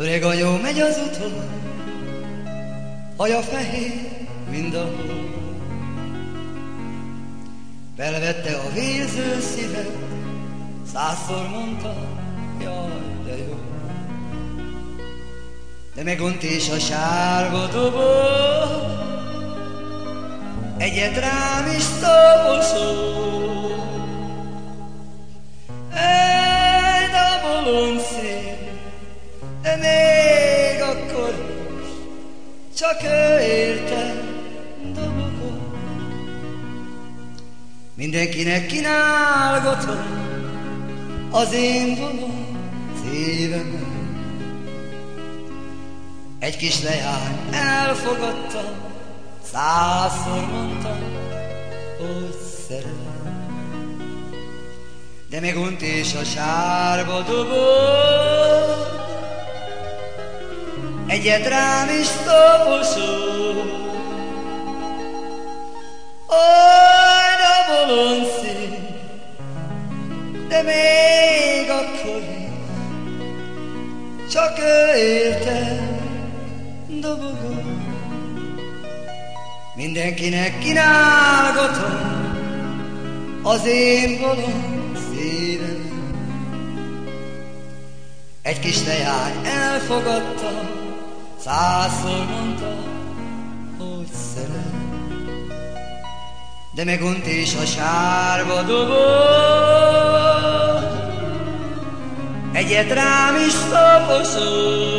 Öreg anyó megy az úton, haja fehér mindenhol. Felvette a vérző szívet, százszor mondta, jaj, de jó. De megont és a sárga dobó, egyet rám is taposol. Egy de még akkor csak ő érte dobogol. Mindenkinek kínálgatom az én bolond szívemet. Egy kis leány elfogadta, százszor mondta, hogy szeretem. De unt és a sárba dobott, egyet rám is taposol. Oly, a bolond de még akkor is csak ő érte dobogol. Mindenkinek kínálgatom az én bolond szívem. Egy kis leány elfogadta, százszor mondta, hogy szeret. De megont és a sárba dobott, egyet rám is taposott.